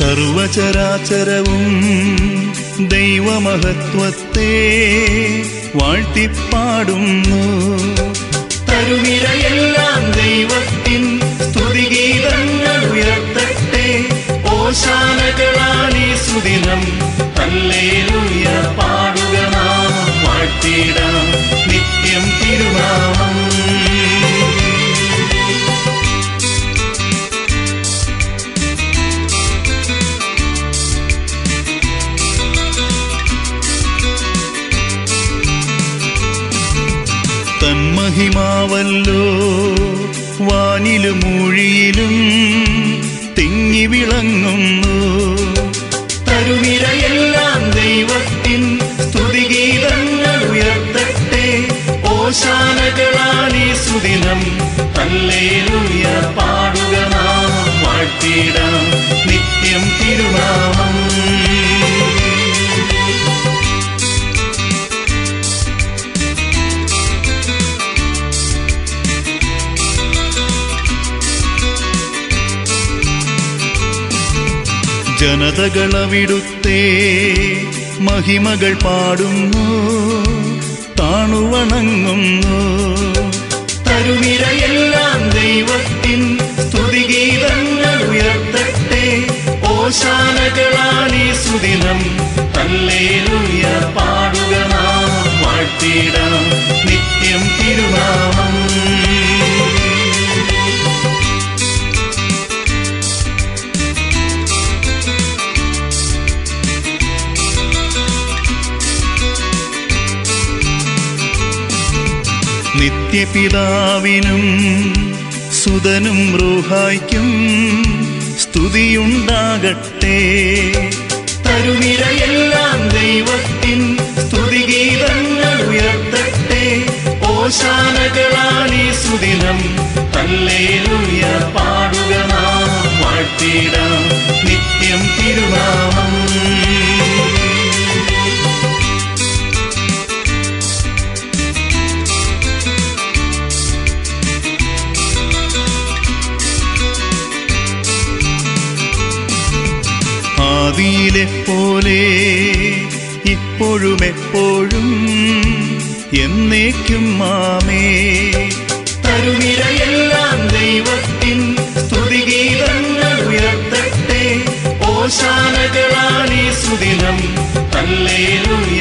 സർവചരാചരവും ദൈവമഹത്വത്തെ വാഴ്ത്തിപ്പാടുന്നു. തരുവിരയെല്ലാം ദൈവത്തിൻ സ്തുതിഗീതങ്ങൾ ഉയർത്തട്ടെ. ഓശാനകളാണി സുദിനം ഹല്ലേലൂയ പാടുക നാം വാഴ്ത്തിടാം. നിത്യം തിരുനാമം തന്മഹിമാവല്ലോ വാനിലും മൂഴിയിലും തിങ്ങി വിളങ്ങുന്നു. തരുവിരയെല്ലാം ദൈവത്തിൻ സ്തുതിഗീതങ്ങൾ ഉയർത്തട്ടെ. ഓശാനകളാണീ സുദിനം തല്ലേലുയ പാടുക നാം വാഴ്ത്തിടാം ജനതകളവിടുത്തെ മഹിമകൾ പാടുന്നു താണുവണങ്ങുന്നു. തരുനിരയെല്ലാം ദൈവത്തിൻ സ്തുതിഗീതങ്ങൾ ഉയർത്തട്ടെ. ഓശാനകളാണീ സുദിനം. തല്ലേലുയ പാടുക നാം വാഴ്ത്തിടാം നിത്യപിതാവിനും സുതനും റൂഹായ്ക്കും സ്തുതിയുണ്ടാകട്ടെ. തരുനിരയെല്ലാം ദൈവത്തിൻ സ്തുതിഗീതങ്ങൾ ഉയർത്തട്ടെ ഓശാനകളാണീ സുദിനം. തല്ലേലുയ പാടുക. ആദിയിലെ പോലെ ഇപ്പോഴും എപ്പോഴും എന്നേക്കും മാമേ. തരുനിരയെല്ലാം ദൈവത്തിൻ സ്തുതിഗീതങ്ങൾ ഉയർത്തട്ടെ. ഓശാനകളാണീ സുദിനം. ഹല്ലേലൂയ